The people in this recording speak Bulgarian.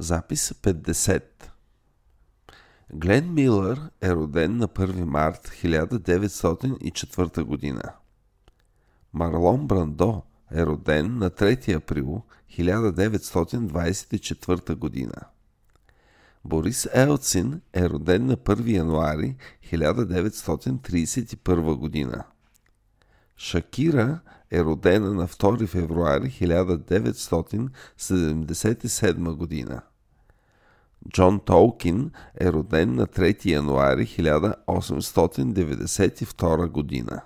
Запис 50 Глен Милър е роден на 1 март 1904 година. Марлон Брандо е роден на 3 април 1924 година. Борис Елцин е роден на 1 януари 1931 година. Шакира е родена на 2 февруари 1977 година. Джон Толкин е роден на 3 януари 1892 година.